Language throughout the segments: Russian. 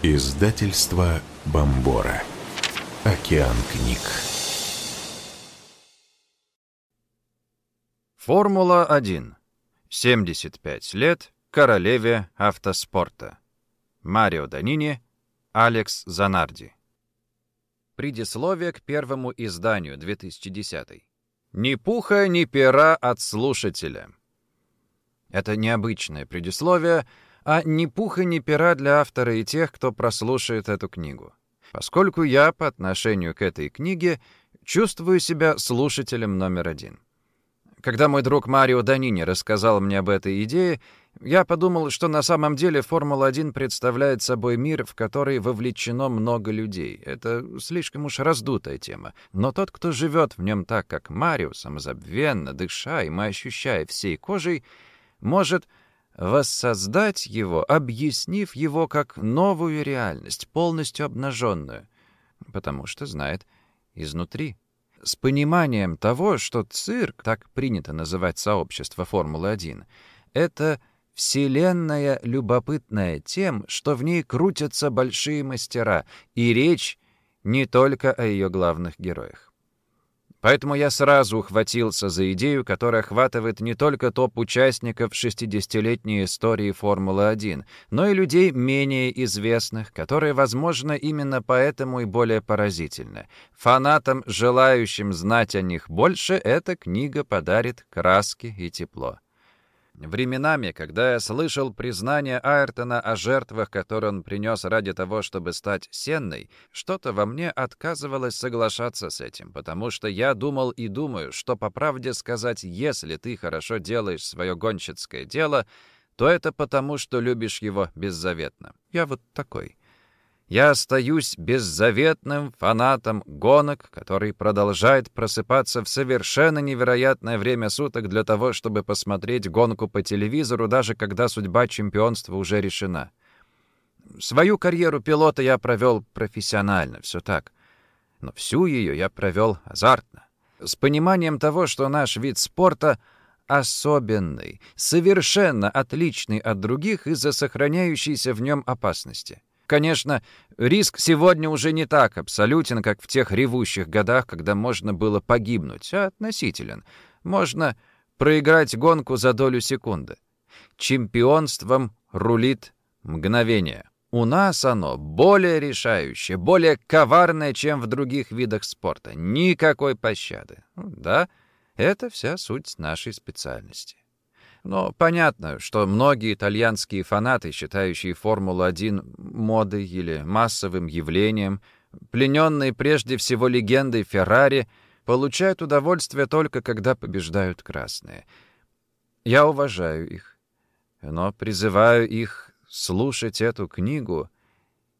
Издательство Бомбора. Океан книг. Формула-1. 75 лет королеве автоспорта. Марио Данини, Алекс Занарди. Предисловие к первому изданию 2010. Ни пуха, ни пера от слушателя. Это необычное предисловие, а ни пуха, ни пера для автора и тех, кто прослушает эту книгу. Поскольку я по отношению к этой книге чувствую себя слушателем номер один. Когда мой друг Марио Данини рассказал мне об этой идее, я подумал, что на самом деле Формула-1 представляет собой мир, в который вовлечено много людей. Это слишком уж раздутая тема. Но тот, кто живет в нем так, как Марио, самозабвенно, дыша и ощущая всей кожей, может воссоздать его, объяснив его как новую реальность, полностью обнаженную, потому что знает изнутри. С пониманием того, что цирк, так принято называть сообщество Формулы-1, это Вселенная любопытная тем, что в ней крутятся большие мастера, и речь не только о ее главных героях. Поэтому я сразу ухватился за идею, которая охватывает не только топ участников 60-летней истории Формулы-1, но и людей менее известных, которые, возможно, именно поэтому и более поразительны. Фанатам, желающим знать о них больше, эта книга подарит краски и тепло. Временами, когда я слышал признание Айртона о жертвах, которые он принес ради того, чтобы стать сенной, что-то во мне отказывалось соглашаться с этим, потому что я думал и думаю, что, по правде сказать, если ты хорошо делаешь свое гонщицкое дело, то это потому, что любишь его беззаветно. Я вот такой. Я остаюсь беззаветным фанатом гонок, который продолжает просыпаться в совершенно невероятное время суток для того, чтобы посмотреть гонку по телевизору, даже когда судьба чемпионства уже решена. Свою карьеру пилота я провел профессионально, все так. Но всю ее я провел азартно. С пониманием того, что наш вид спорта особенный, совершенно отличный от других из-за сохраняющейся в нем опасности. Конечно, риск сегодня уже не так абсолютен, как в тех ревущих годах, когда можно было погибнуть, а относителен. Можно проиграть гонку за долю секунды. Чемпионством рулит мгновение. У нас оно более решающее, более коварное, чем в других видах спорта. Никакой пощады. Да, это вся суть нашей специальности. Но понятно, что многие итальянские фанаты, считающие Формулу-1 модой или массовым явлением, плененные прежде всего легендой Феррари, получают удовольствие только когда побеждают красные. Я уважаю их, но призываю их слушать эту книгу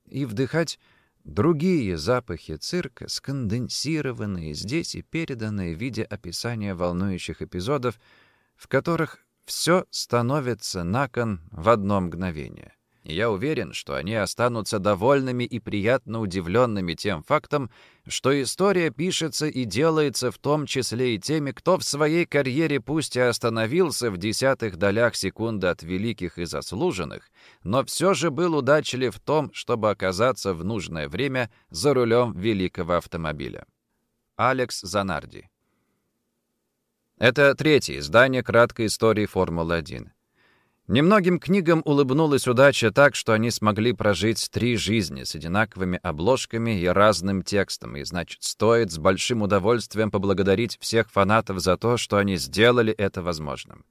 и вдыхать другие запахи цирка, сконденсированные здесь и переданные в виде описания волнующих эпизодов, в которых все становится на кон в одно мгновение. И я уверен, что они останутся довольными и приятно удивленными тем фактом, что история пишется и делается в том числе и теми, кто в своей карьере пусть и остановился в десятых долях секунды от великих и заслуженных, но все же был удачлив в том, чтобы оказаться в нужное время за рулем великого автомобиля. Алекс Занарди это третье издание краткой истории Формулы-1. Немногим книгам улыбнулась удача так, что они смогли прожить три жизни с одинаковыми обложками и разным текстом, и, значит, стоит с большим удовольствием поблагодарить всех фанатов за то, что они сделали это возможным.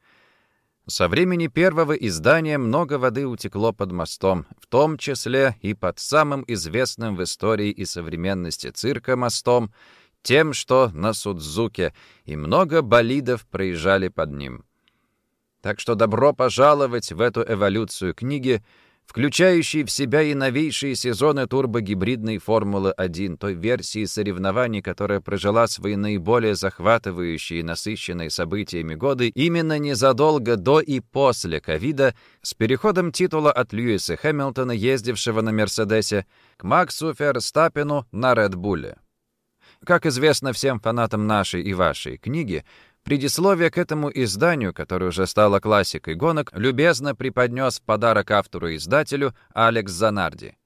Со времени первого издания много воды утекло под мостом, в том числе и под самым известным в истории и современности цирка мостом — тем, что на Судзуке, и много болидов проезжали под ним. Так что добро пожаловать в эту эволюцию книги, включающей в себя и новейшие сезоны турбогибридной Формулы-1, той версии соревнований, которая прожила свои наиболее захватывающие и насыщенные событиями годы именно незадолго до и после ковида, с переходом титула от Льюиса Хэмилтона, ездившего на «Мерседесе», к Максу Ферстаппену на «Редбуле». Как известно всем фанатам нашей и вашей книги, предисловие к этому изданию, которое уже стало классикой гонок, любезно преподнес в подарок автору-издателю Алекс Занарди.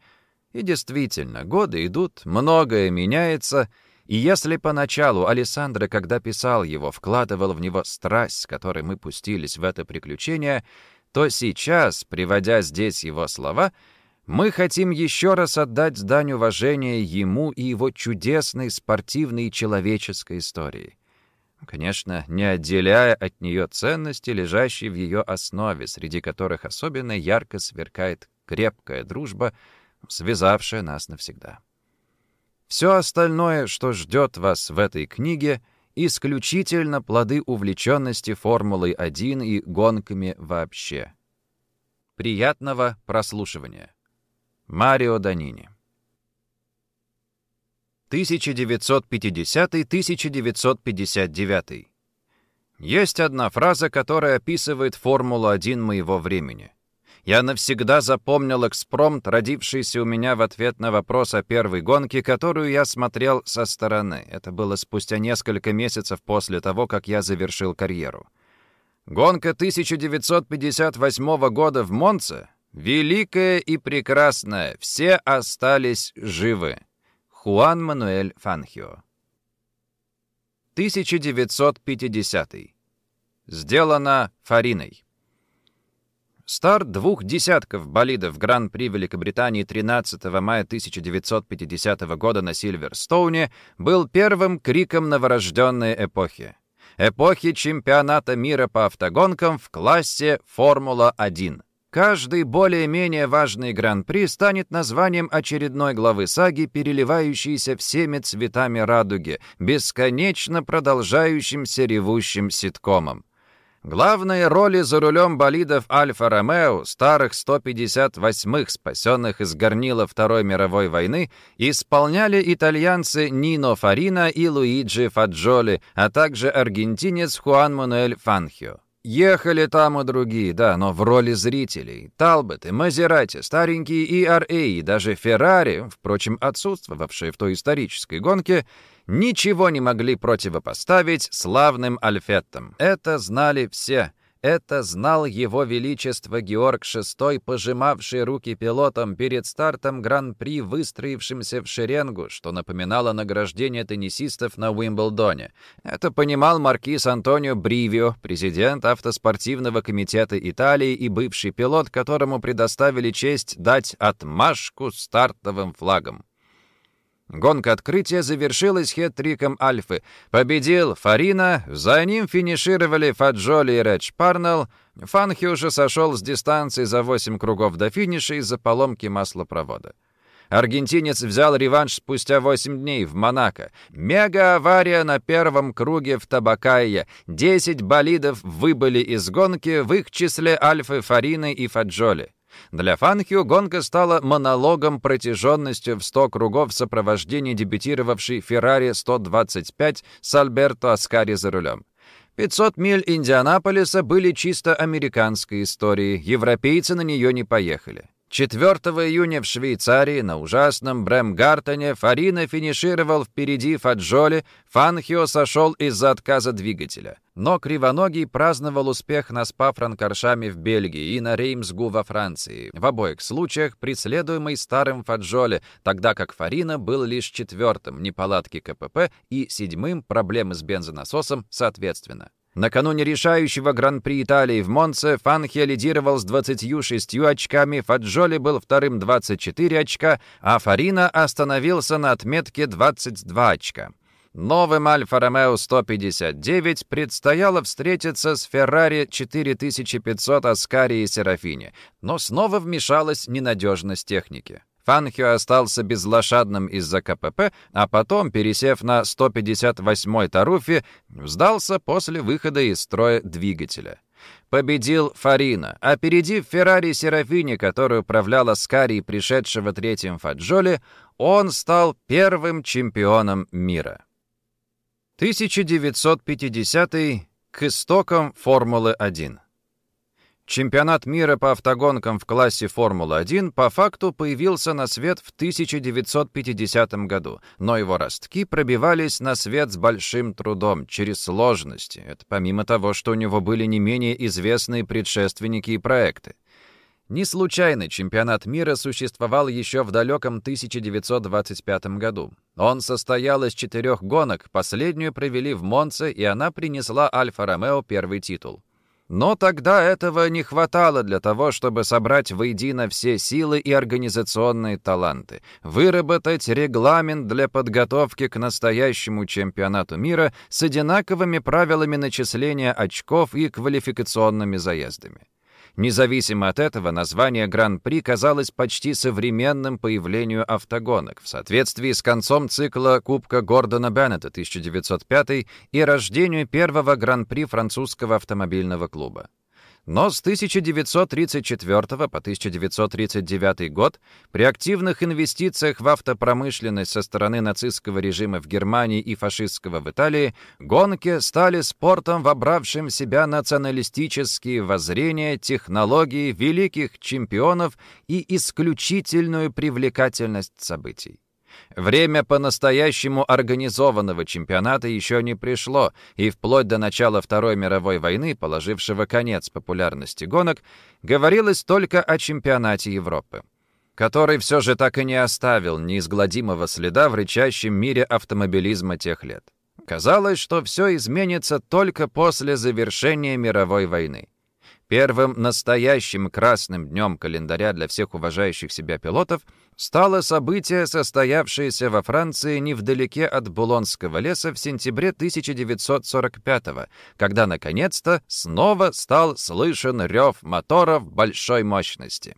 И действительно, годы идут, многое меняется, и если поначалу Александр, когда писал его, вкладывал в него страсть, с которой мы пустились в это приключение, то сейчас, приводя здесь его слова, мы хотим еще раз отдать дань уважения ему и его чудесной спортивной и человеческой истории. Конечно, не отделяя от нее ценности, лежащие в ее основе, среди которых особенно ярко сверкает крепкая дружба, связавшая нас навсегда. Все остальное, что ждет вас в этой книге, исключительно плоды увлеченности Формулой-1 и гонками вообще. Приятного прослушивания. Марио Данини 1950-1959 Есть одна фраза, которая описывает Формулу-1 моего времени — я навсегда запомнил экспромт, родившийся у меня в ответ на вопрос о первой гонке, которую я смотрел со стороны. Это было спустя несколько месяцев после того, как я завершил карьеру. Гонка 1958 года в Монце великая и прекрасная, все остались живы. Хуан Мануэль Фанхио 1950. Сделано Фариной. Старт двух десятков болидов Гран-при Великобритании 13 мая 1950 года на Сильверстоуне был первым криком новорожденной эпохи. Эпохи чемпионата мира по автогонкам в классе «Формула-1». Каждый более-менее важный гран-при станет названием очередной главы саги, переливающейся всеми цветами радуги, бесконечно продолжающимся ревущим ситкомом. Главные роли за рулем болидов Альфа-Ромео, старых 158-х, спасенных из горнила Второй мировой войны, исполняли итальянцы Нино Фарина и Луиджи Фаджоли, а также аргентинец Хуан Мануэль Фанхио. Ехали там и другие, да, но в роли зрителей. Талботы, Мазерати, старенькие ERA и даже Феррари, впрочем, отсутствовавшие в той исторической гонке, ничего не могли противопоставить славным альфеттам. Это знали все. Это знал его величество Георг VI, пожимавший руки пилотам перед стартом Гран-при, выстроившимся в шеренгу, что напоминало награждение теннисистов на Уимблдоне. Это понимал маркиз Антонио Бривио, президент автоспортивного комитета Италии и бывший пилот, которому предоставили честь дать отмашку стартовым флагом. Гонка открытия завершилась хет-триком Альфы. Победил Фарина, за ним финишировали Фаджоли и Редж Парнелл. Фанхи уже сошел с дистанции за 8 кругов до финиша из-за поломки маслопровода. Аргентинец взял реванш спустя 8 дней в Монако. Мега-авария на первом круге в Табакайе. 10 болидов выбыли из гонки, в их числе Альфы, Фарины и Фаджоли. Для Фанхио гонка стала монологом протяженностью в 100 кругов в сопровождении дебютировавшей Феррари 125 с Альберто Аскари за рулем. 500 миль Индианаполиса были чисто американской историей, европейцы на нее не поехали. 4 июня в Швейцарии на ужасном Бремгартене Фарина финишировал впереди Фаджоли, Фанхио сошел из-за отказа двигателя. Но Кривоногий праздновал успех на Спа-Франкоршаме в Бельгии и на Реймсгу во Франции, в обоих случаях преследуемый старым Фаджоли, тогда как Фарина был лишь четвертым неполадки КПП и седьмым проблемы с бензонасосом соответственно. Накануне решающего Гран-при Италии в Монце Фанхе лидировал с 26 очками, Фаджоли был вторым 24 очка, а Фарина остановился на отметке 22 очка. Новым Альфа-Ромео 159 предстояло встретиться с Феррари 4500 Аскари и Серафини, но снова вмешалась ненадежность техники. Фанхио остался безлошадным из-за КПП, а потом, пересев на 158-й Таруфи, сдался после выхода из строя двигателя. Победил Фарина, опередив Феррари Серафини, которую управляла Скари, пришедшего третьим Фаджоли, он стал первым чемпионом мира. 1950 к истокам Формулы-1. Чемпионат мира по автогонкам в классе Формула-1 по факту появился на свет в 1950 году, но его ростки пробивались на свет с большим трудом, через сложности. Это помимо того, что у него были не менее известные предшественники и проекты. Не случайно чемпионат мира существовал еще в далеком 1925 году. Он состоял из четырех гонок, последнюю провели в Монце, и она принесла Альфа-Ромео первый титул. Но тогда этого не хватало для того, чтобы собрать воедино все силы и организационные таланты, выработать регламент для подготовки к настоящему чемпионату мира с одинаковыми правилами начисления очков и квалификационными заездами. Независимо от этого, название Гран-при казалось почти современным появлению автогонок в соответствии с концом цикла Кубка Гордона Беннета 1905 и рождению первого Гран-при французского автомобильного клуба. Но с 1934 по 1939 год при активных инвестициях в автопромышленность со стороны нацистского режима в Германии и фашистского в Италии гонки стали спортом, вобравшим в себя националистические воззрения, технологии великих чемпионов и исключительную привлекательность событий. Время по-настоящему организованного чемпионата еще не пришло, и вплоть до начала Второй мировой войны, положившего конец популярности гонок, говорилось только о чемпионате Европы который все же так и не оставил неизгладимого следа в рычащем мире автомобилизма тех лет. Казалось, что все изменится только после завершения мировой войны. Первым настоящим красным днем календаря для всех уважающих себя пилотов стало событие, состоявшееся во Франции невдалеке от Булонского леса в сентябре 1945 когда, наконец-то, снова стал слышен рев моторов большой мощности.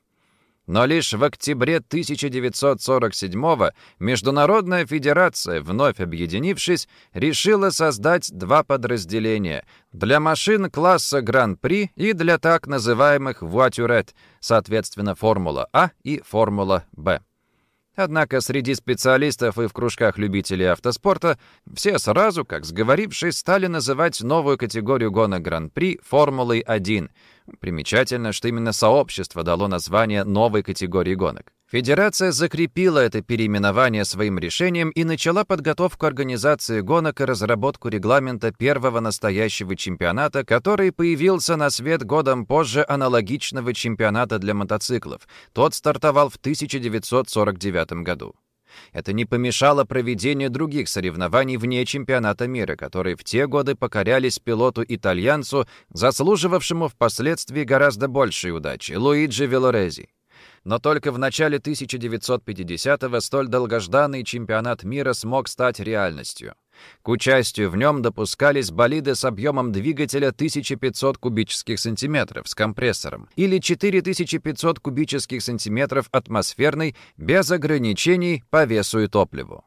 Но лишь в октябре 1947 Международная Федерация, вновь объединившись, решила создать два подразделения для машин класса Гран-при и для так называемых «вуатюрет», соответственно, Формула А и Формула Б. Однако среди специалистов и в кружках любителей автоспорта все сразу, как сговорившись, стали называть новую категорию гонок Гран-при Формулой-1. Примечательно, что именно сообщество дало название новой категории гонок. Федерация закрепила это переименование своим решением и начала подготовку организации гонок и разработку регламента первого настоящего чемпионата, который появился на свет годом позже аналогичного чемпионата для мотоциклов. Тот стартовал в 1949 году. Это не помешало проведению других соревнований вне чемпионата мира, которые в те годы покорялись пилоту-итальянцу, заслуживавшему впоследствии гораздо большей удачи, Луиджи Велорези но только в начале 1950-го столь долгожданный чемпионат мира смог стать реальностью. К участию в нем допускались болиды с объемом двигателя 1500 кубических сантиметров с компрессором или 4500 кубических сантиметров атмосферной без ограничений по весу и топливу.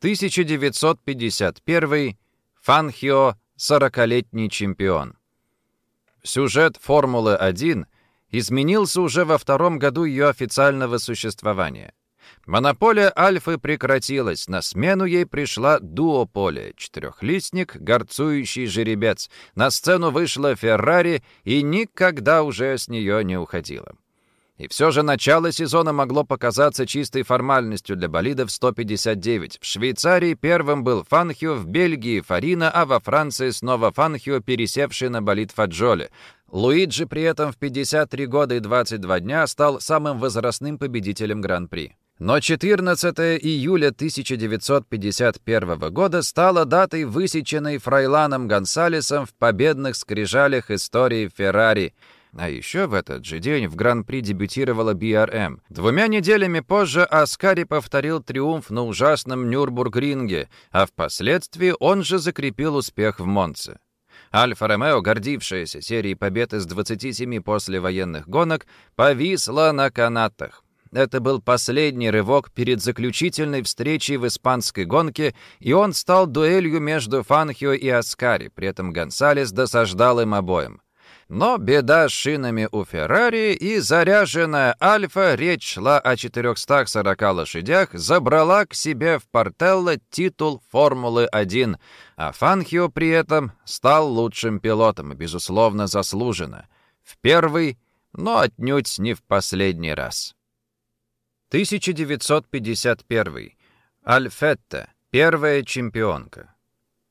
1951 Фанхио, 40-летний чемпион. Сюжет «Формулы-1» изменился уже во втором году ее официального существования. Монополия Альфы прекратилась, на смену ей пришла дуополия, четырехлистник, горцующий жеребец. На сцену вышла Феррари и никогда уже с нее не уходила. И все же начало сезона могло показаться чистой формальностью для болидов 159. В Швейцарии первым был Фанхио, в Бельгии — Фарина, а во Франции снова Фанхио, пересевший на болид Фаджоли. Луиджи при этом в 53 года и 22 дня стал самым возрастным победителем Гран-при. Но 14 июля 1951 года стало датой, высеченной Фрайланом Гонсалесом в победных скрижалях истории Феррари — а еще в этот же день в Гран-при дебютировала BRM. Двумя неделями позже Аскари повторил триумф на ужасном Нюрбургринге, а впоследствии он же закрепил успех в Монце. Альфа-Ромео, гордившаяся серией побед из 27 послевоенных гонок, повисла на канатах. Это был последний рывок перед заключительной встречей в испанской гонке, и он стал дуэлью между Фанхио и Аскари, при этом Гонсалес досаждал им обоим. Но беда с шинами у Феррари и заряженная Альфа, речь шла о 440 лошадях, забрала к себе в Портелло титул Формулы-1, а Фанхио при этом стал лучшим пилотом, безусловно, заслуженно. В первый, но отнюдь не в последний раз. 1951. Альфетта. Первая чемпионка.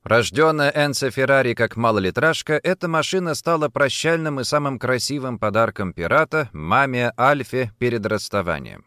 Рожденная Энцо Феррари как малолитражка, эта машина стала прощальным и самым красивым подарком пирата маме Альфе перед расставанием.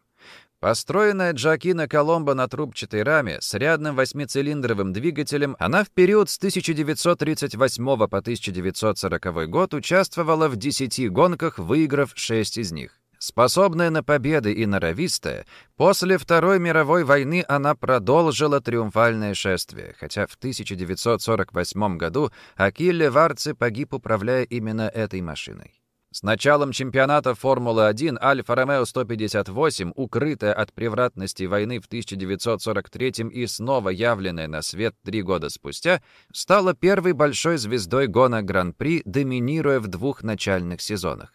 Построенная Джакино Коломбо на трубчатой раме с рядным восьмицилиндровым двигателем, она в период с 1938 по 1940 год участвовала в 10 гонках, выиграв 6 из них. Способная на победы и норовистая, после Второй мировой войны она продолжила триумфальное шествие, хотя в 1948 году Акилле Варце погиб, управляя именно этой машиной. С началом чемпионата Формулы-1 Альфа-Ромео 158, укрытая от превратности войны в 1943 и снова явленная на свет три года спустя, стала первой большой звездой гона Гран-при, доминируя в двух начальных сезонах.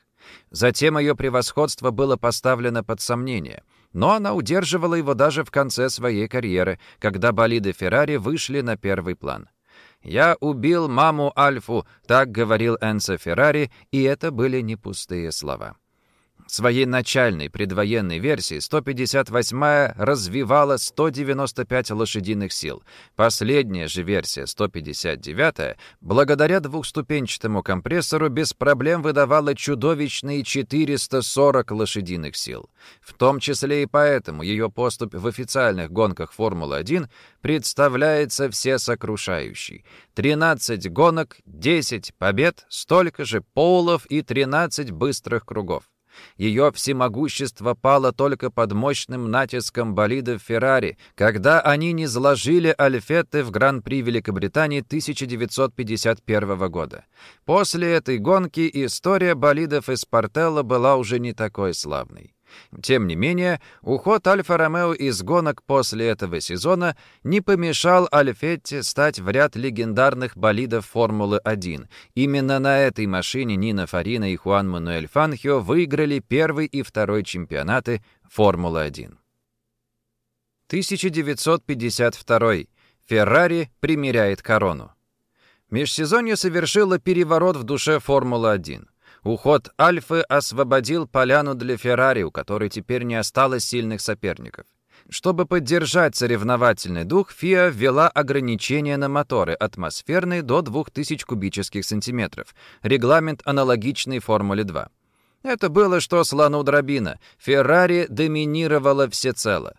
Затем ее превосходство было поставлено под сомнение, но она удерживала его даже в конце своей карьеры, когда болиды Феррари вышли на первый план. «Я убил маму Альфу», — так говорил Энцо Феррари, и это были не пустые слова своей начальной предвоенной версии 158-я развивала 195 лошадиных сил. Последняя же версия 159-я, благодаря двухступенчатому компрессору, без проблем выдавала чудовищные 440 лошадиных сил. В том числе и поэтому ее поступь в официальных гонках Формулы-1 представляется всесокрушающей. 13 гонок, 10 побед, столько же полов и 13 быстрых кругов. Ее всемогущество пало только под мощным натиском болидов Феррари, когда они не сложили Альфетты в Гран-при Великобритании 1951 года. После этой гонки история болидов из Портелла была уже не такой славной. Тем не менее, уход Альфа-Ромео из гонок после этого сезона не помешал Альфетте стать в ряд легендарных болидов Формулы-1. Именно на этой машине Нина Фарина и Хуан Мануэль Фанхио выиграли первый и второй чемпионаты Формулы-1. 1952. Феррари примеряет корону. Межсезонье совершило переворот в душе Формулы-1. Уход Альфы освободил поляну для Феррари, у которой теперь не осталось сильных соперников. Чтобы поддержать соревновательный дух, ФИА ввела ограничения на моторы атмосферные до 2000 кубических сантиметров, регламент аналогичный Формуле-2. Это было что слону дробина. Феррари доминировала всецело.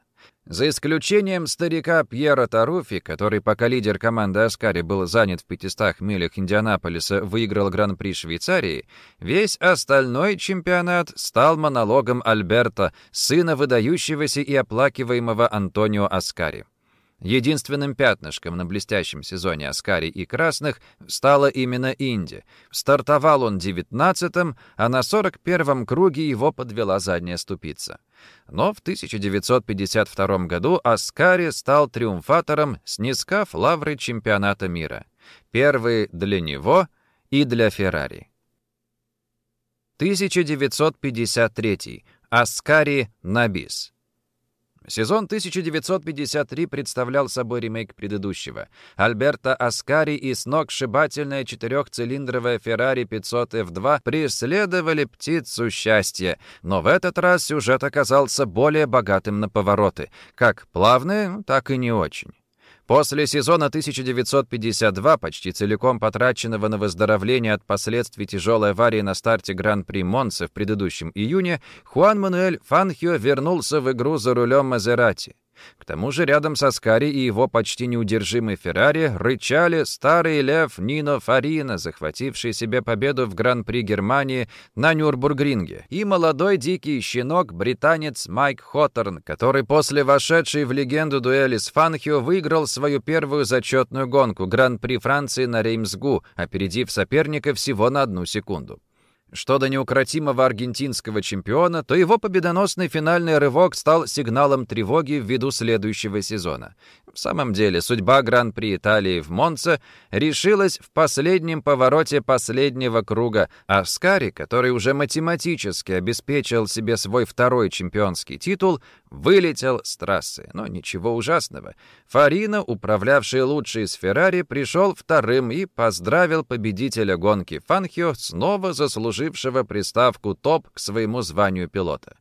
За исключением старика Пьера Таруфи, который пока лидер команды Аскари был занят в 500 милях Индианаполиса, выиграл Гран-при Швейцарии, весь остальной чемпионат стал монологом Альберта, сына выдающегося и оплакиваемого Антонио Аскари. Единственным пятнышком на блестящем сезоне Аскари и Красных стала именно Инди. Стартовал он девятнадцатым, а на сорок первом круге его подвела задняя ступица. Но в 1952 году Аскари стал триумфатором, снискав лавры чемпионата мира. Первый для него и для Феррари. 1953. Аскари Набис. Сезон 1953 представлял собой ремейк предыдущего. Альберто Аскари и сногсшибательная четырехцилиндровая Ferrari 500 F2 преследовали птицу счастья, но в этот раз сюжет оказался более богатым на повороты, как плавные, так и не очень. После сезона 1952, почти целиком потраченного на выздоровление от последствий тяжелой аварии на старте Гран-при Монце в предыдущем июне, Хуан Мануэль Фанхио вернулся в игру за рулем Мазерати. К тому же рядом со Скари и его почти неудержимый Феррари рычали старый лев Нино Фарина, захвативший себе победу в Гран-при Германии на Нюрбургринге, и молодой дикий щенок британец Майк Хоттерн, который после вошедшей в легенду дуэли с Фанхио выиграл свою первую зачетную гонку Гран-при Франции на Реймсгу, опередив соперника всего на одну секунду. Что до неукротимого аргентинского чемпиона, то его победоносный финальный рывок стал сигналом тревоги ввиду следующего сезона. В самом деле, судьба Гран-при Италии в Монце решилась в последнем повороте последнего круга, а Скари, который уже математически обеспечил себе свой второй чемпионский титул, вылетел с трассы. Но ничего ужасного. Фарина, управлявший лучший из Феррари, пришел вторым и поздравил победителя гонки Фанхио, снова заслужившего приставку «топ» к своему званию пилота.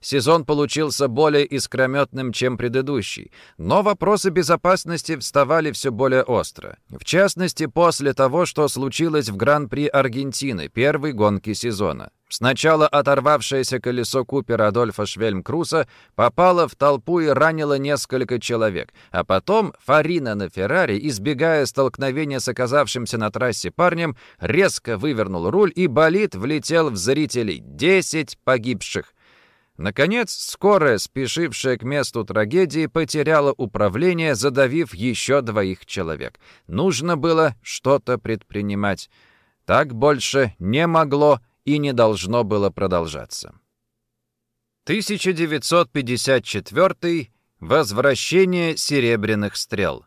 сезон получился более искрометным, чем предыдущий, но вопросы безопасности вставали все более остро. В частности, после того, что случилось в Гран-при Аргентины, первой гонки сезона. Сначала оторвавшееся колесо Купера Адольфа Швельмкруса попало в толпу и ранило несколько человек, а потом Фарина на Феррари, избегая столкновения с оказавшимся на трассе парнем, резко вывернул руль и болид влетел в зрителей. Десять погибших. Наконец, скорая, спешившая к месту трагедии, потеряла управление, задавив еще двоих человек. Нужно было что-то предпринимать. Так больше не могло и не должно было продолжаться. 1954. Возвращение серебряных стрел.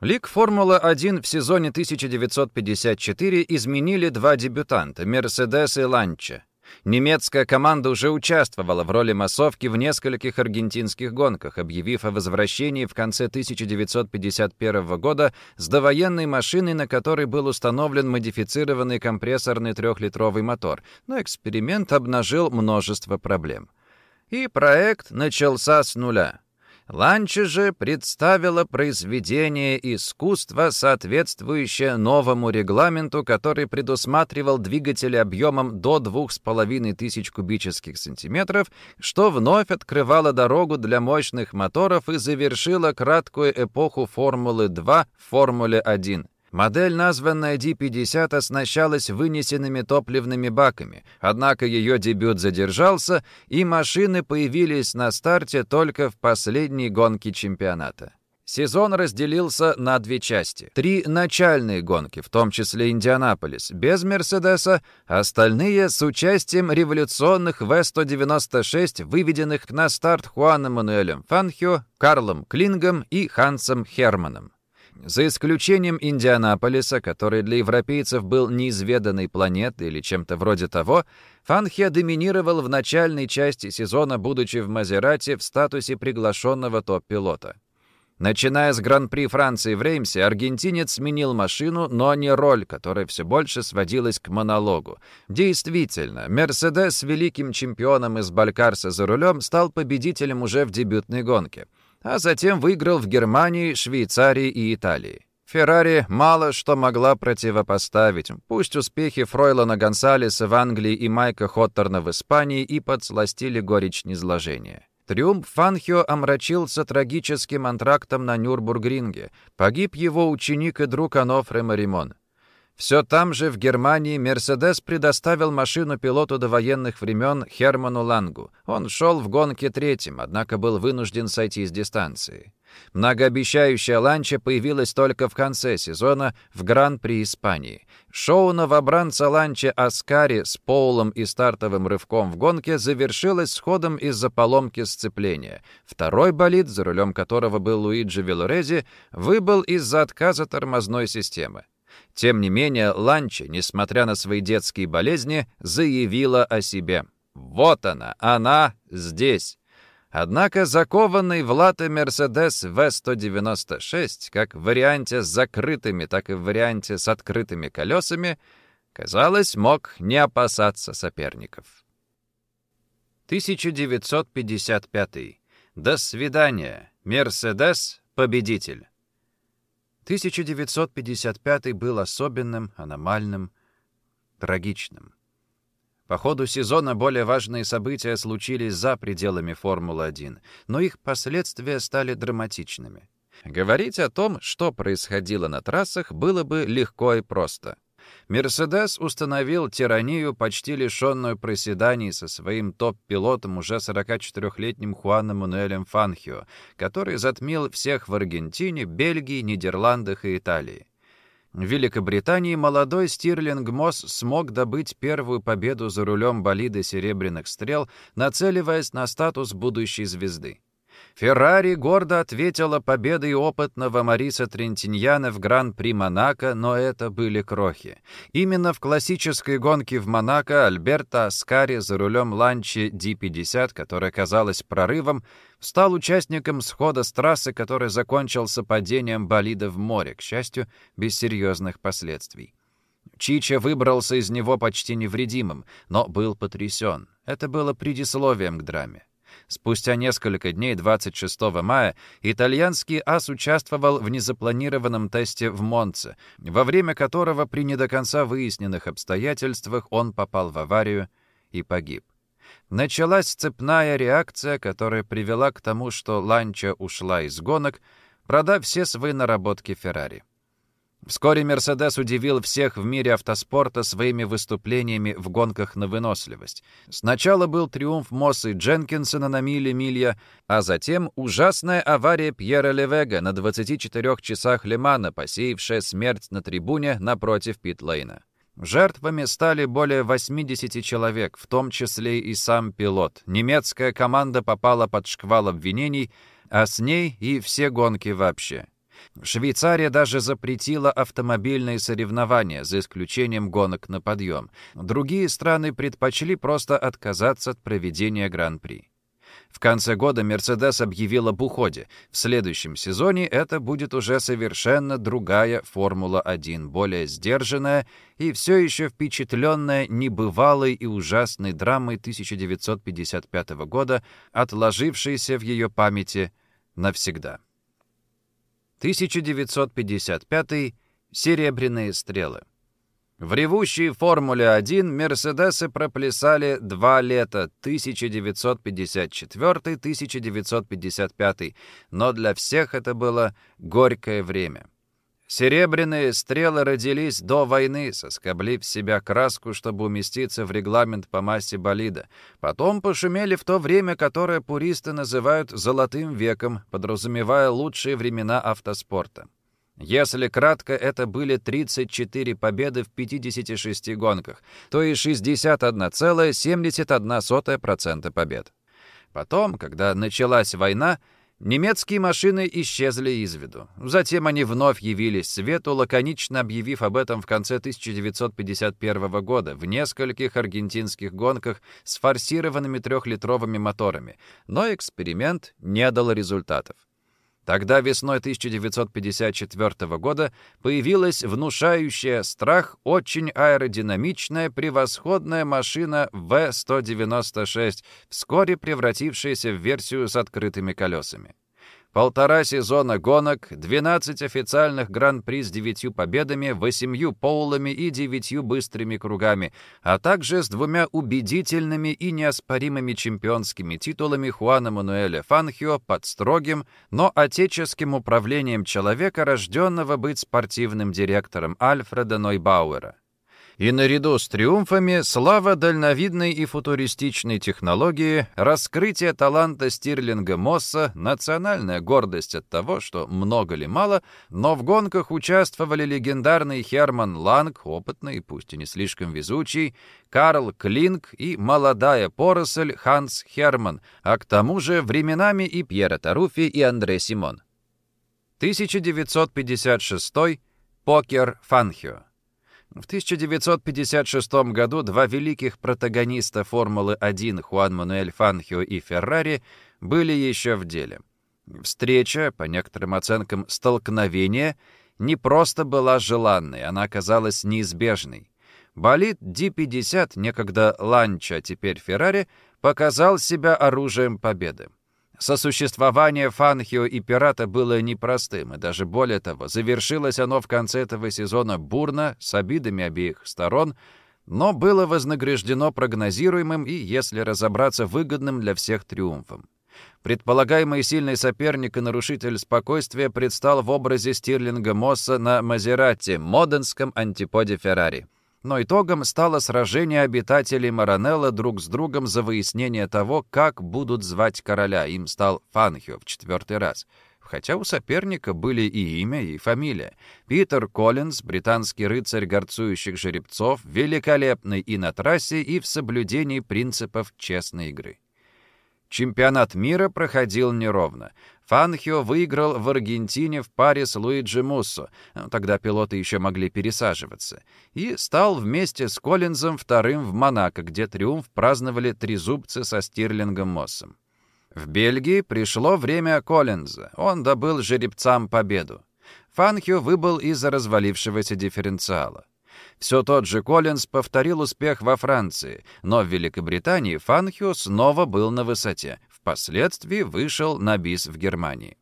Лиг Формула-1 в сезоне 1954 изменили два дебютанта – Мерседес и Ланча. Немецкая команда уже участвовала в роли массовки в нескольких аргентинских гонках, объявив о возвращении в конце 1951 года с довоенной машиной, на которой был установлен модифицированный компрессорный трехлитровый мотор, но эксперимент обнажил множество проблем. И проект начался с нуля. Ланча же представила произведение искусства, соответствующее новому регламенту, который предусматривал двигатели объемом до 2500 кубических сантиметров, что вновь открывало дорогу для мощных моторов и завершило краткую эпоху Формулы-2 в Формуле-1. Модель, названная D50, оснащалась вынесенными топливными баками, однако ее дебют задержался, и машины появились на старте только в последней гонке чемпионата. Сезон разделился на две части. Три начальные гонки, в том числе Индианаполис, без «Мерседеса», остальные с участием революционных В-196, выведенных на старт Хуаном Мануэлем Фанхио, Карлом Клингом и Хансом Херманом. За исключением Индианаполиса, который для европейцев был неизведанной планетой или чем-то вроде того, Фанхе доминировал в начальной части сезона, будучи в Мазерате в статусе приглашенного топ-пилота. Начиная с Гран-при Франции в Реймсе, аргентинец сменил машину, но не роль, которая все больше сводилась к монологу. Действительно, «Мерседес» великим чемпионом из Балькарса за рулем стал победителем уже в дебютной гонке а затем выиграл в Германии, Швейцарии и Италии. Феррари мало что могла противопоставить. Пусть успехи Фройлана Гонсалеса в Англии и Майка Хоттерна в Испании и подсластили горечь низложения. Триумф Фанхио омрачился трагическим антрактом на Нюрбургринге. Погиб его ученик и друг Анофре Маримон. Все там же, в Германии, Мерседес предоставил машину пилоту до военных времен Херману Лангу. Он шел в гонке третьим, однако был вынужден сойти с дистанции. Многообещающая ланча появилась только в конце сезона в Гран-при Испании. Шоу новобранца ланча Аскари с Поулом и стартовым рывком в гонке завершилось сходом из-за поломки сцепления. Второй болид, за рулем которого был Луиджи Велорези, выбыл из-за отказа тормозной системы. Тем не менее, Ланча, несмотря на свои детские болезни, заявила о себе. «Вот она, она здесь». Однако закованный в латы Mercedes V196, как в варианте с закрытыми, так и в варианте с открытыми колесами, казалось, мог не опасаться соперников. 1955. До свидания. Мерседес — победитель. 1955 был особенным, аномальным, трагичным. По ходу сезона более важные события случились за пределами Формулы-1, но их последствия стали драматичными. Говорить о том, что происходило на трассах, было бы легко и просто — Мерседес установил тиранию, почти лишенную проседаний со своим топ-пилотом, уже 44-летним Хуаном Мануэлем Фанхио, который затмил всех в Аргентине, Бельгии, Нидерландах и Италии. В Великобритании молодой Стирлинг Мосс смог добыть первую победу за рулем болида «Серебряных стрел», нацеливаясь на статус будущей звезды. Феррари гордо ответила победой опытного Мариса Трентиньяна в Гран-при Монако, но это были крохи. Именно в классической гонке в Монако Альберто Аскари за рулем Ланчи D50, которая казалась прорывом, стал участником схода с трассы, который закончился падением болида в море, к счастью, без серьезных последствий. Чича выбрался из него почти невредимым, но был потрясен. Это было предисловием к драме. Спустя несколько дней, 26 мая, итальянский ас участвовал в незапланированном тесте в Монце, во время которого при не до конца выясненных обстоятельствах он попал в аварию и погиб. Началась цепная реакция, которая привела к тому, что Ланча ушла из гонок, продав все свои наработки Феррари. Вскоре «Мерседес» удивил всех в мире автоспорта своими выступлениями в гонках на выносливость. Сначала был триумф Мосса и Дженкинсона на миле милья, а затем ужасная авария Пьера Левега на 24 часах Лемана, посеявшая смерть на трибуне напротив Питлейна. Жертвами стали более 80 человек, в том числе и сам пилот. Немецкая команда попала под шквал обвинений, а с ней и все гонки вообще. Швейцария даже запретила автомобильные соревнования, за исключением гонок на подъем. Другие страны предпочли просто отказаться от проведения Гран-при. В конце года «Мерседес» объявил об уходе. В следующем сезоне это будет уже совершенно другая «Формула-1», более сдержанная и все еще впечатленная небывалой и ужасной драмой 1955 года, отложившейся в ее памяти навсегда. 1955 «Серебряные стрелы». В ревущей «Формуле-1» «Мерседесы» проплясали два лета 1954-1955, но для всех это было горькое время. Серебряные стрелы родились до войны, соскоблив в себя краску, чтобы уместиться в регламент по массе болида. Потом пошумели в то время, которое пуристы называют «золотым веком», подразумевая лучшие времена автоспорта. Если кратко, это были 34 победы в 56 гонках, то и 61,71% побед. Потом, когда началась война, Немецкие машины исчезли из виду. Затем они вновь явились свету, лаконично объявив об этом в конце 1951 года в нескольких аргентинских гонках с форсированными трехлитровыми моторами. Но эксперимент не дал результатов. Тогда весной 1954 года появилась внушающая страх очень аэродинамичная превосходная машина В-196, вскоре превратившаяся в версию с открытыми колесами. Полтора сезона гонок, 12 официальных гран-при с девятью победами, восемью поулами и девятью быстрыми кругами, а также с двумя убедительными и неоспоримыми чемпионскими титулами Хуана Мануэля Фанхио под строгим, но отеческим управлением человека, рожденного быть спортивным директором Альфреда Нойбауэра. И наряду с триумфами слава дальновидной и футуристичной технологии, раскрытие таланта Стирлинга Мосса, национальная гордость от того, что много ли мало, но в гонках участвовали легендарный Херман Ланг, опытный, пусть и не слишком везучий, Карл Клинк и молодая поросль Ханс Херман, а к тому же временами и Пьера Таруфи и Андре Симон. 1956 Покер Фанхио в 1956 году два великих протагониста Формулы-1 Хуан Мануэль Фанхио и Феррари были еще в деле. Встреча, по некоторым оценкам столкновение, не просто была желанной, она оказалась неизбежной. Болид D50, некогда Ланча, теперь Феррари, показал себя оружием победы. Сосуществование Фанхио и Пирата было непростым, и даже более того, завершилось оно в конце этого сезона бурно, с обидами обеих сторон, но было вознаграждено прогнозируемым и, если разобраться, выгодным для всех триумфом. Предполагаемый сильный соперник и нарушитель спокойствия предстал в образе Стирлинга Мосса на Мазерати, моденском антиподе Феррари но итогом стало сражение обитателей Маранелла друг с другом за выяснение того, как будут звать короля. Им стал Фанхио в четвертый раз. Хотя у соперника были и имя, и фамилия. Питер Коллинз, британский рыцарь горцующих жеребцов, великолепный и на трассе, и в соблюдении принципов честной игры. Чемпионат мира проходил неровно. Фанхио выиграл в Аргентине в паре с Луиджи Муссо, тогда пилоты еще могли пересаживаться, и стал вместе с Коллинзом вторым в Монако, где триумф праздновали трезубцы со Стирлингом Моссом. В Бельгии пришло время Коллинза, он добыл жеребцам победу. Фанхио выбыл из-за развалившегося дифференциала. Все тот же Коллинз повторил успех во Франции, но в Великобритании Фанхио снова был на высоте. Впоследствии вышел на бис в Германии.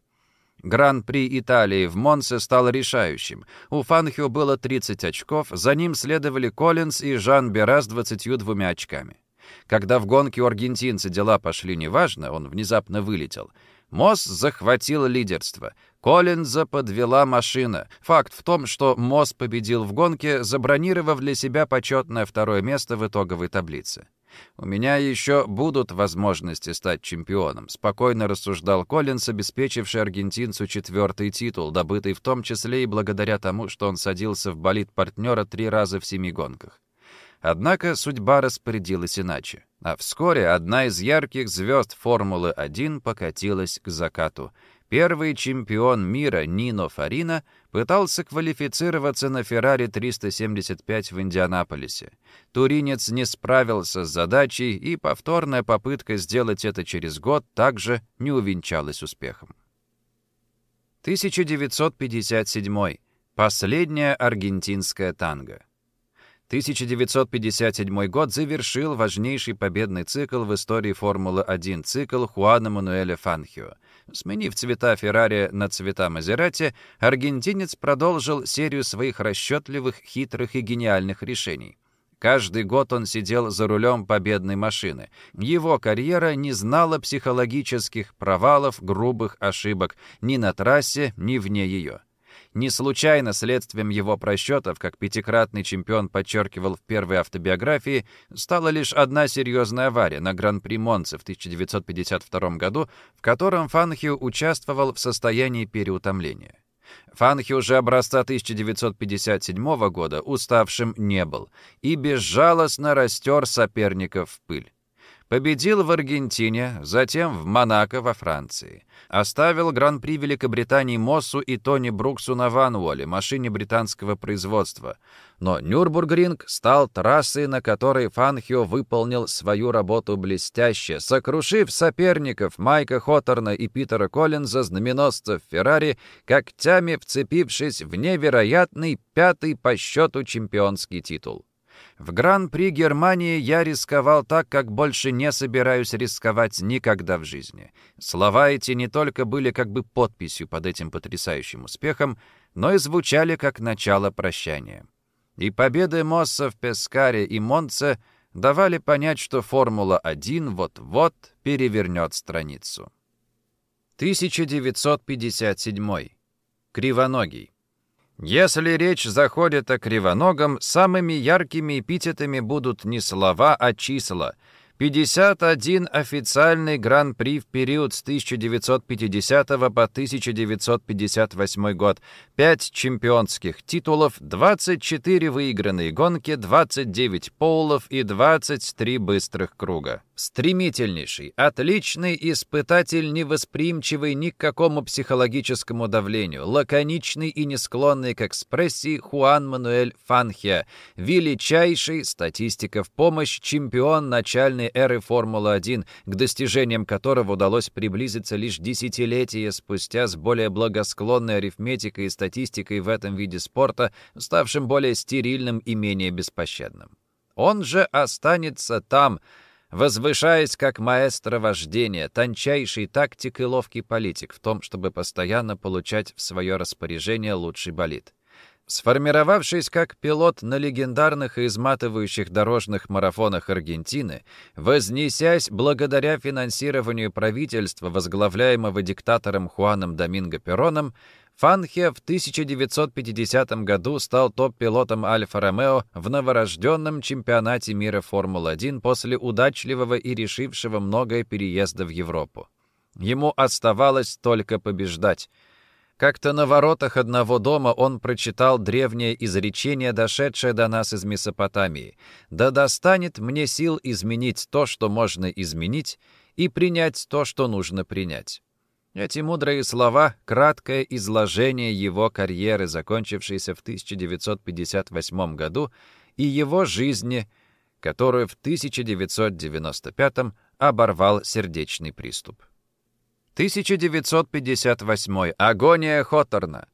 Гран-при Италии в Монце стал решающим. У Фанхио было 30 очков, за ним следовали Коллинз и Жан Бера с 22 очками. Когда в гонке у аргентинца дела пошли неважно, он внезапно вылетел. Мосс захватил лидерство. Коллинза подвела машина. Факт в том, что Мосс победил в гонке, забронировав для себя почетное второе место в итоговой таблице. «У меня еще будут возможности стать чемпионом», — спокойно рассуждал Коллинс, обеспечивший аргентинцу четвертый титул, добытый в том числе и благодаря тому, что он садился в болид партнера три раза в семи гонках. Однако судьба распорядилась иначе. А вскоре одна из ярких звезд Формулы-1 покатилась к закату — Первый чемпион мира Нино Фарина пытался квалифицироваться на Феррари 375 в Индианаполисе. Туринец не справился с задачей, и повторная попытка сделать это через год также не увенчалась успехом. 1957. Последняя аргентинская танго. 1957 год завершил важнейший победный цикл в истории Формулы-1, цикл Хуана Мануэля Фанхио. Сменив цвета Феррари на цвета Мазерати, аргентинец продолжил серию своих расчетливых, хитрых и гениальных решений. Каждый год он сидел за рулем победной машины. Его карьера не знала психологических провалов, грубых ошибок ни на трассе, ни вне ее. Не случайно следствием его просчетов, как пятикратный чемпион подчеркивал в первой автобиографии, стала лишь одна серьезная авария на Гран-при Монце в 1952 году, в котором Фанхио участвовал в состоянии переутомления. Фанхио же образца 1957 года уставшим не был и безжалостно растер соперников в пыль. Победил в Аргентине, затем в Монако во Франции. Оставил Гран-при Великобритании Моссу и Тони Бруксу на Вануоле, машине британского производства. Но Нюрбургринг стал трассой, на которой Фанхио выполнил свою работу блестяще, сокрушив соперников Майка Хоттерна и Питера Коллинза, знаменосцев Феррари, когтями вцепившись в невероятный пятый по счету чемпионский титул. В Гран-при Германии я рисковал так, как больше не собираюсь рисковать никогда в жизни. Слова эти не только были как бы подписью под этим потрясающим успехом, но и звучали как начало прощания. И победы Мосса в Пескаре и Монце давали понять, что Формула-1 вот-вот перевернет страницу. 1957. Кривоногий. Если речь заходит о кривоногом, самыми яркими эпитетами будут не слова, а числа — 51 официальный гран-при в период с 1950 по 1958 год, 5 чемпионских титулов, 24 выигранные гонки, 29 поулов и 23 быстрых круга. Стремительнейший, отличный испытатель, невосприимчивый ни к какому психологическому давлению, лаконичный и не склонный к экспрессии Хуан Мануэль Фанхе, величайший, статистика в помощь, чемпион начальной эры Формулы-1, к достижениям которого удалось приблизиться лишь десятилетия спустя с более благосклонной арифметикой и статистикой в этом виде спорта, ставшим более стерильным и менее беспощадным. Он же останется там, возвышаясь как маэстро вождения, тончайший тактик и ловкий политик в том, чтобы постоянно получать в свое распоряжение лучший болид. Сформировавшись как пилот на легендарных и изматывающих дорожных марафонах Аргентины, вознесясь благодаря финансированию правительства, возглавляемого диктатором Хуаном Доминго Пероном, Фанхе в 1950 году стал топ-пилотом Альфа-Ромео в новорожденном чемпионате мира Формулы-1 после удачливого и решившего многое переезда в Европу. Ему оставалось только побеждать — как-то на воротах одного дома он прочитал древнее изречение, дошедшее до нас из Месопотамии. «Да достанет мне сил изменить то, что можно изменить, и принять то, что нужно принять». Эти мудрые слова — краткое изложение его карьеры, закончившейся в 1958 году, и его жизни, которую в 1995 оборвал сердечный приступ. 1958. Агония Хоторна.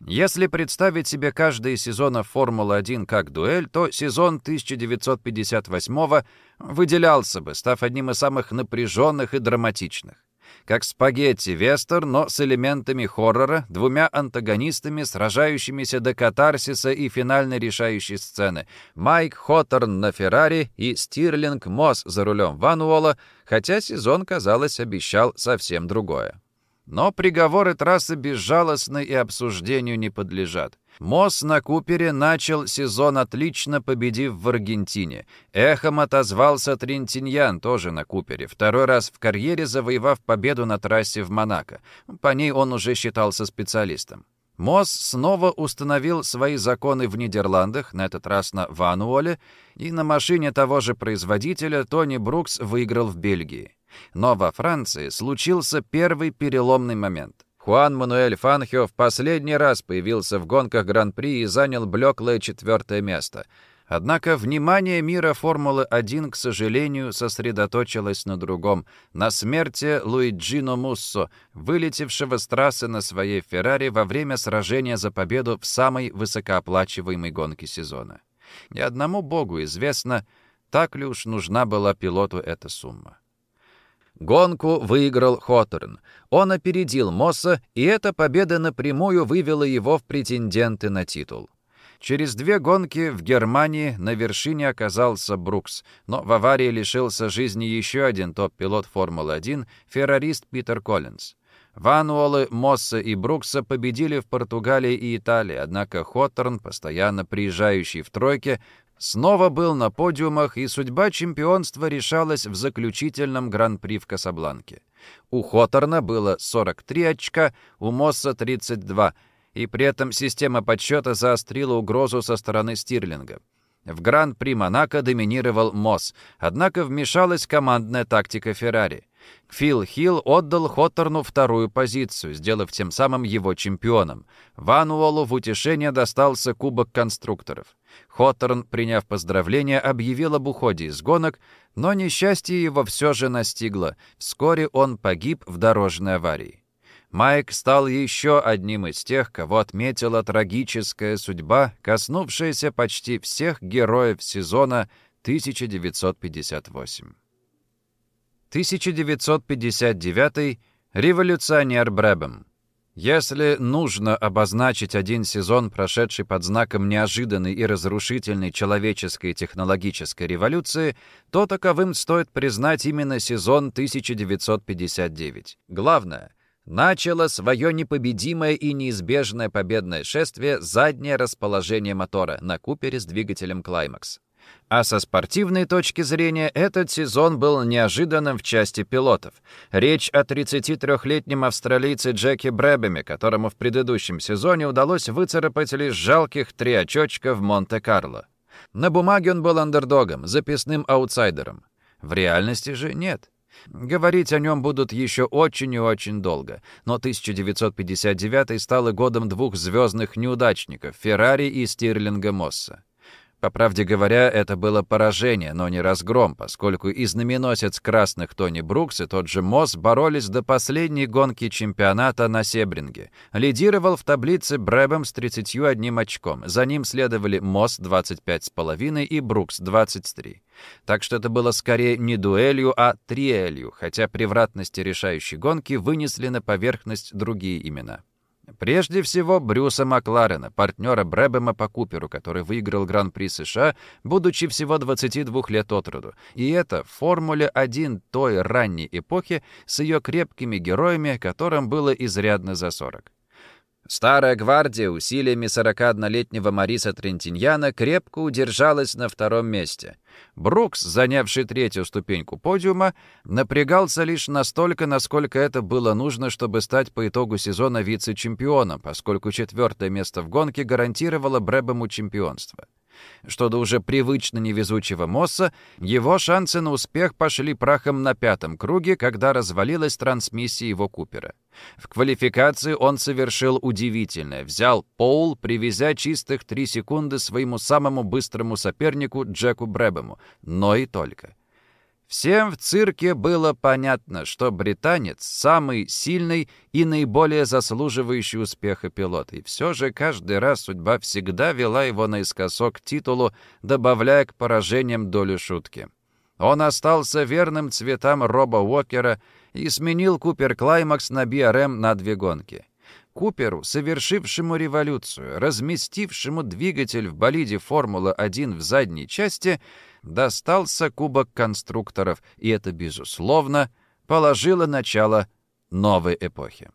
Если представить себе каждый из сезонов Формулы-1 как дуэль, то сезон 1958 выделялся бы, став одним из самых напряженных и драматичных. Как спагетти-вестер, но с элементами хоррора, двумя антагонистами, сражающимися до катарсиса и финальной решающей сцены. Майк Хоттерн на Феррари и Стирлинг Мосс за рулем Вануола, хотя сезон, казалось, обещал совсем другое. Но приговоры трассы безжалостны и обсуждению не подлежат. Мосс на Купере начал сезон отлично, победив в Аргентине. Эхом отозвался Трентиньян, тоже на Купере, второй раз в карьере завоевав победу на трассе в Монако. По ней он уже считался специалистом. Мосс снова установил свои законы в Нидерландах, на этот раз на Вануоле, и на машине того же производителя Тони Брукс выиграл в Бельгии. Но во Франции случился первый переломный момент. Хуан Мануэль Фанхио в последний раз появился в гонках Гран-при и занял блеклое четвертое место. Однако внимание мира Формулы-1, к сожалению, сосредоточилось на другом — на смерти Луиджино Муссо, вылетевшего с трассы на своей Феррари во время сражения за победу в самой высокооплачиваемой гонке сезона. И одному богу известно, так ли уж нужна была пилоту эта сумма. Гонку выиграл Хоторн. Он опередил Мосса, и эта победа напрямую вывела его в претенденты на титул. Через две гонки в Германии на вершине оказался Брукс, но в аварии лишился жизни еще один топ-пилот Формулы-1, феррорист Питер Коллинз. Вануолы, Мосса и Брукса победили в Португалии и Италии, однако Хоттерн, постоянно приезжающий в тройке, снова был на подиумах, и судьба чемпионства решалась в заключительном гран-при в Касабланке. У Хоторна было 43 очка, у Мосса 32, и при этом система подсчета заострила угрозу со стороны Стирлинга. В Гран-при Монако доминировал Мосс, однако вмешалась командная тактика Феррари. Фил Хилл отдал Хоттерну вторую позицию, сделав тем самым его чемпионом. Вануолу в утешение достался Кубок конструкторов. Хоттерн, приняв поздравления, объявил об уходе из гонок, но несчастье его все же настигло. Вскоре он погиб в дорожной аварии. Майк стал еще одним из тех, кого отметила трагическая судьба, коснувшаяся почти всех героев сезона 1958. 1959. Революционер Брэбем. Если нужно обозначить один сезон, прошедший под знаком неожиданной и разрушительной человеческой технологической революции, то таковым стоит признать именно сезон 1959. Главное, начало свое непобедимое и неизбежное победное шествие заднее расположение мотора на Купере с двигателем «Клаймакс». А со спортивной точки зрения этот сезон был неожиданным в части пилотов. Речь о 33-летнем австралийце Джеки Брэбеме, которому в предыдущем сезоне удалось выцарапать лишь жалких три очочка в Монте-Карло. На бумаге он был андердогом, записным аутсайдером. В реальности же нет. Говорить о нем будут еще очень и очень долго, но 1959 стал годом двух звездных неудачников — Феррари и Стирлинга Мосса. По правде говоря, это было поражение, но не разгром, поскольку и знаменосец красных Тони Брукс и тот же Мосс боролись до последней гонки чемпионата на Себринге. Лидировал в таблице Брэбом с 31 очком. За ним следовали Мосс 25,5 и Брукс 23. Так что это было скорее не дуэлью, а триэлью, хотя превратности решающей гонки вынесли на поверхность другие имена. Прежде всего, Брюса Макларена, партнера Брэбема по Куперу, который выиграл Гран-при США, будучи всего 22 лет от роду. И это в Формуле-1 той ранней эпохи с ее крепкими героями, которым было изрядно за 40. Старая гвардия усилиями 41-летнего Мариса Трентиньяна крепко удержалась на втором месте. Брукс, занявший третью ступеньку подиума, напрягался лишь настолько, насколько это было нужно, чтобы стать по итогу сезона вице-чемпионом, поскольку четвертое место в гонке гарантировало Брэбому чемпионство. Что до уже привычно невезучего Мосса, его шансы на успех пошли прахом на пятом круге, когда развалилась трансмиссия его Купера. В квалификации он совершил удивительное. Взял Поул, привезя чистых три секунды своему самому быстрому сопернику Джеку Брэбему. Но и только. Всем в цирке было понятно, что британец — самый сильный и наиболее заслуживающий успеха пилот. И все же каждый раз судьба всегда вела его наискосок к титулу, добавляя к поражениям долю шутки. Он остался верным цветам Роба Уокера и сменил Купер Клаймакс на BRM на две гонки. Куперу, совершившему революцию, разместившему двигатель в болиде Формулы-1 в задней части, достался Кубок конструкторов, и это, безусловно, положило начало новой эпохи.